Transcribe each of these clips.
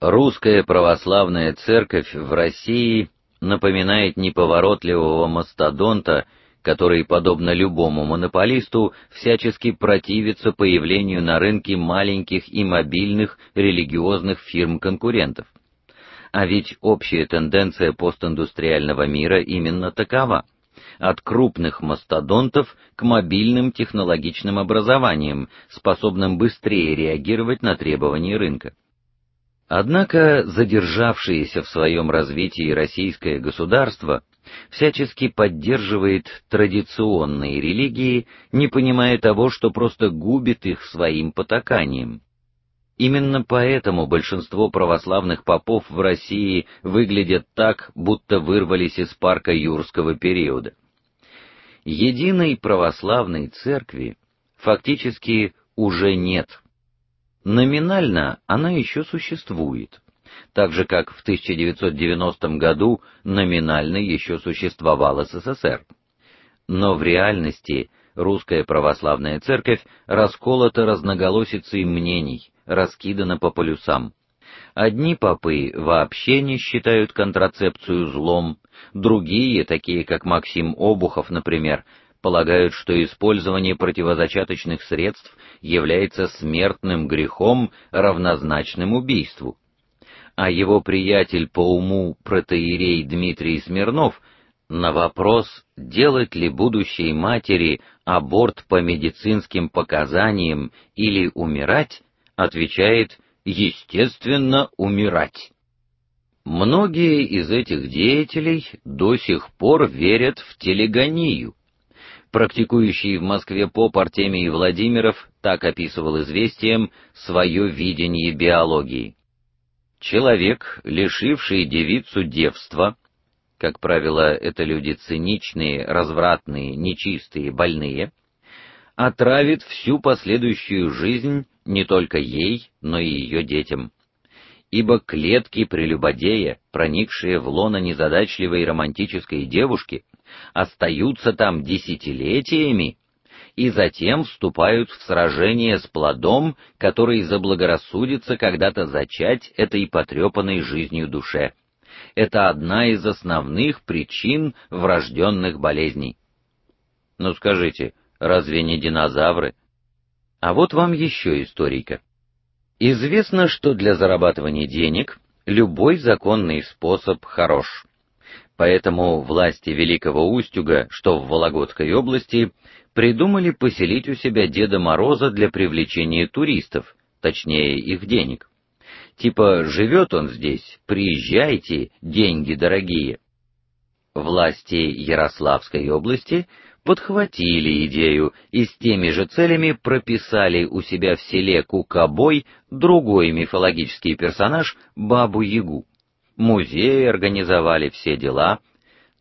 Русская православная церковь в России напоминает неповоротливого мастодонта, который, подобно любому монополисту, всячески противится появлению на рынке маленьких и мобильных религиозных фирм-конкурентов. А ведь общая тенденция постиндустриального мира именно такова: от крупных мастодонтов к мобильным технологичным образованиям, способным быстрее реагировать на требования рынка. Однако задержавшееся в своем развитии российское государство всячески поддерживает традиционные религии, не понимая того, что просто губит их своим потаканием. Именно поэтому большинство православных попов в России выглядят так, будто вырвались из парка юрского периода. Единой православной церкви фактически уже нет. Номинально она еще существует, так же как в 1990 году номинально еще существовал СССР. Но в реальности русская православная церковь расколота разноголосицей мнений, раскидана по полюсам. Одни попы вообще не считают контрацепцию злом, другие, такие как Максим Обухов, например, полагают, что использование противозачаточных средств является смертным грехом, равнозначным убийству. А его приятель по уму протоиерей Дмитрий Смирнов на вопрос, делать ли будущей матери аборт по медицинским показаниям или умирать, отвечает: естественно, умирать. Многие из этих деятелей до сих пор верят в телегонию. Практикующий в Москве поп Артемий Владимиров так описывал известием свое видение биологии. Человек, лишивший девицу девства, как правило, это люди циничные, развратные, нечистые, больные, отравит всю последующую жизнь не только ей, но и ее детям. Ибо клетки прелюбодея, проникшие в лоно незадачливой романтической девушки, остаются там десятилетиями и затем вступают в сражение с плодом, который заблагорассудится когда-то зачать этой потрепанной жизнью душе. Это одна из основных причин врожденных болезней. Ну скажите, разве не динозавры? А вот вам еще историка. Известно, что для зарабатывания денег любой законный способ хорош. Поэтому власти Великого Устюга, что в Вологодской области, придумали поселить у себя Деда Мороза для привлечения туристов, точнее их денег. Типа живет он здесь, приезжайте, деньги дорогие. Власти Ярославской области подхватили идею и с теми же целями прописали у себя в селе Кукобой другой мифологический персонаж Бабу-Ягу музеи организовали все дела.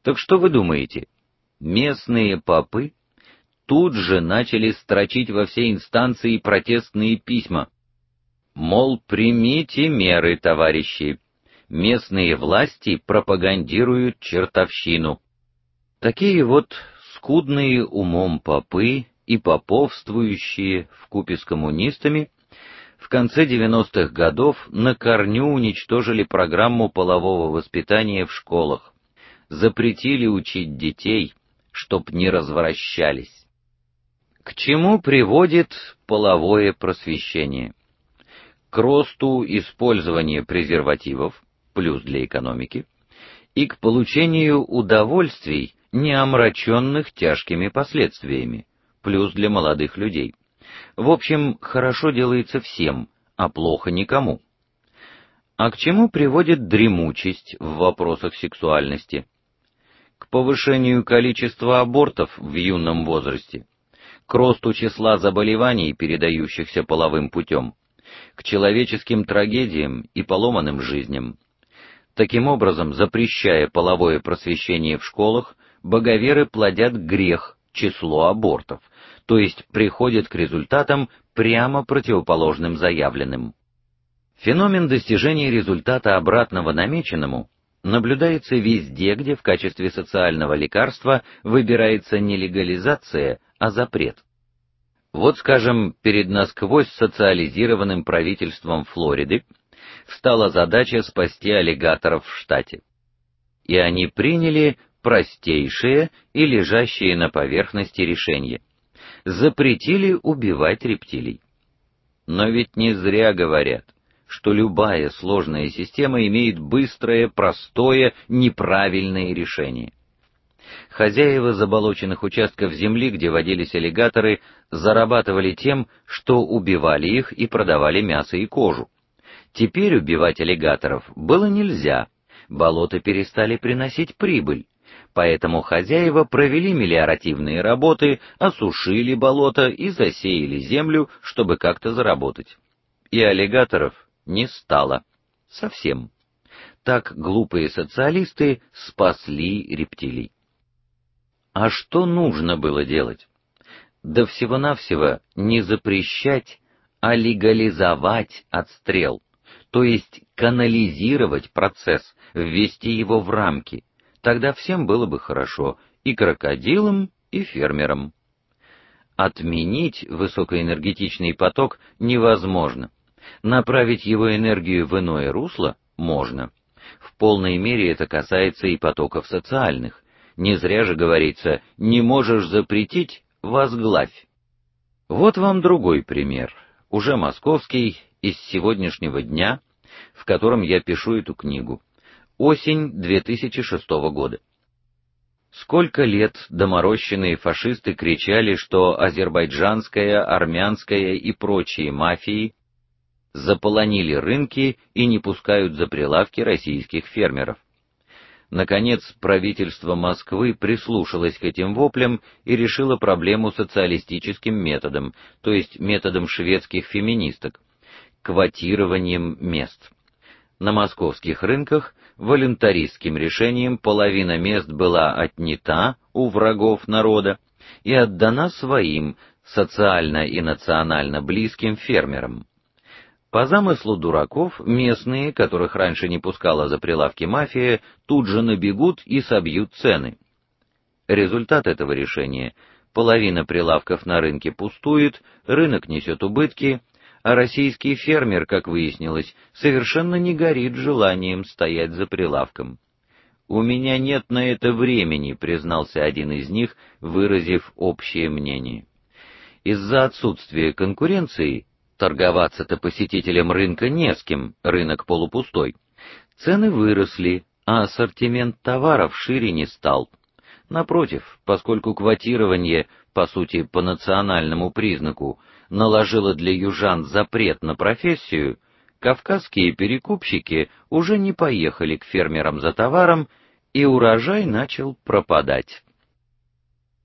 Так что вы думаете? Местные попы тут же начали строчить во все инстанции протестные письма. Мол, примите меры, товарищи. Местные власти пропагандируют чертовщину. Такие вот скудные умом попы и поповствующие в купе с коммунистами в конце 90-х годов на корню уничтожили программу полового воспитания в школах, запретили учить детей, чтоб не развращались. К чему приводит половое просвещение? К росту использования презервативов, плюс для экономики, и к получению удовольствий, не омраченных тяжкими последствиями, плюс для молодых людей. В общем, хорошо делается всем, а плохо никому. А к чему приводит дремучесть в вопросах сексуальности? К повышению количества абортов в юном возрасте, к росту числа заболеваний, передающихся половым путем, к человеческим трагедиям и поломанным жизням. Таким образом, запрещая половое просвещение в школах, боговеры плодят грех, число абортов, то есть приходит к результатам прямо противоположным заявленным. Феномен достижения результата обратного намеченному наблюдается везде, где в качестве социального лекарства выбирается не легализация, а запрет. Вот, скажем, перед насквозь социализированным правительством Флориды встала задача спасти аллигаторов в штате. И они приняли простейшее и лежащее на поверхности решение. Запретили убивать рептилий. Но ведь не зря говорят, что любая сложная система имеет быстрое, простое, неправильное решение. Хозяева заболоченных участков земли, где водились аллигаторы, зарабатывали тем, что убивали их и продавали мясо и кожу. Теперь убивать аллигаторов было нельзя. Болота перестали приносить прибыль. Поэтому хозяева провели мелиоративные работы, осушили болото и засеяли землю, чтобы как-то заработать. И аллигаторов не стало совсем. Так глупые социалисты спасли рептилий. А что нужно было делать? Да всего-навсего не запрещать, а легализовать отстрел, то есть канализировать процесс, ввести его в рамки. Тогда всем было бы хорошо, и крокодилам, и фермерам. Отменить высокоэнергетичный поток невозможно. Направить его энергию в иное русло можно. В полной мере это касается и потоков социальных. Не зря же говорится: не можешь запретить возглавь. Вот вам другой пример, уже московский из сегодняшнего дня, в котором я пишу эту книгу. Осень 2006 года. Сколько лет доморощенные фашисты кричали, что азербайджанская, армянская и прочие мафии заполонили рынки и не пускают за прилавки российских фермеров. Наконец, правительство Москвы прислушалось к этим воплям и решило проблему социалистическим методом, то есть методом шведских феминисток квотированием мест. На московских рынках волюнтаристским решением половина мест была отнята у врагов народа и отдана своим социально и национально близким фермерам. По замыслу дураков, местные, которых раньше не пускала за прилавки мафия, тут же набегут и собьют цены. Результат этого решения половина прилавков на рынке пустует, рынок несет убытки, а российский фермер, как выяснилось, совершенно не горит желанием стоять за прилавком. У меня нет на это времени, признался один из них, выразив общее мнение. Из-за отсутствия конкуренции торговаться-то посетителям рынка не с кем, рынок полупустой. Цены выросли, а ассортимент товаров шире не стал. Напротив, поскольку квотирование, по сути, по национальному признаку, наложила для южан запрет на профессию, кавказские перекупщики уже не поехали к фермерам за товаром, и урожай начал пропадать.